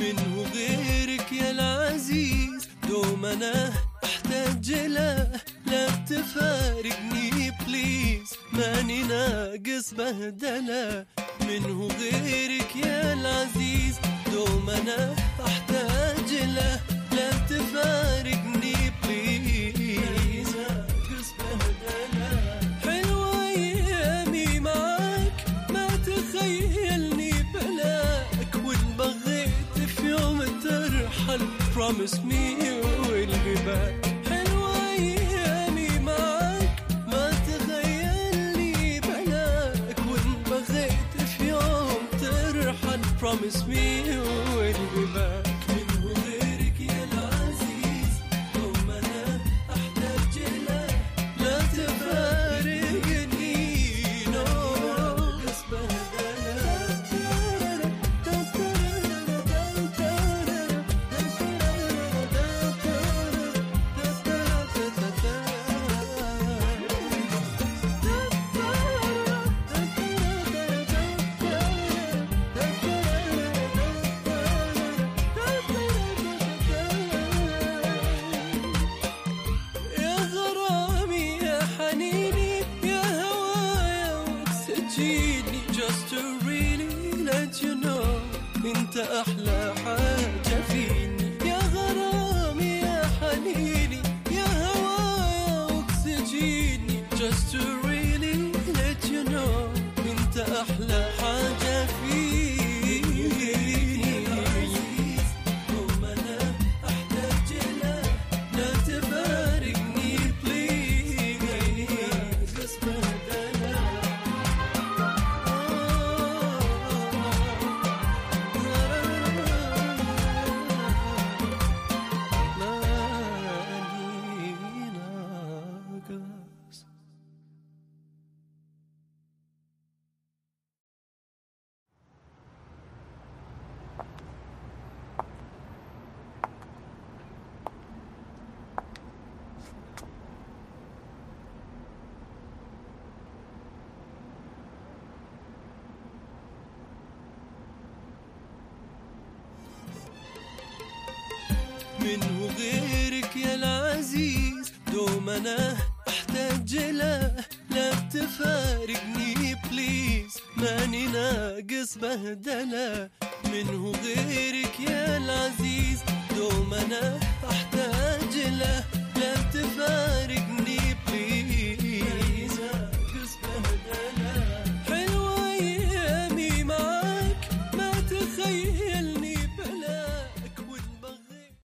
منه غيرك يا العزيز. دوم أنا أحتاج له لا تفارقني بليز ماني ناقص بهدلة. منه غيرك يا العزيز. دوم أنا أحتاج be back. حلوة ايامي معاك ما تخيلني بلاك. وإن بغيت في يوم ترحل promise me you'll just to really let you know انت أحلى حاجة فيني. يا غرامي يا حنيني يا هوايا وتسجيني just to really let you know انت أحلى غيرك يا العزيز. دوم أنا أحتاج له لا تفارقني بليز ماني ناقص بهدلة منه غيرك يا العزيز. دوم أنا أحتاج له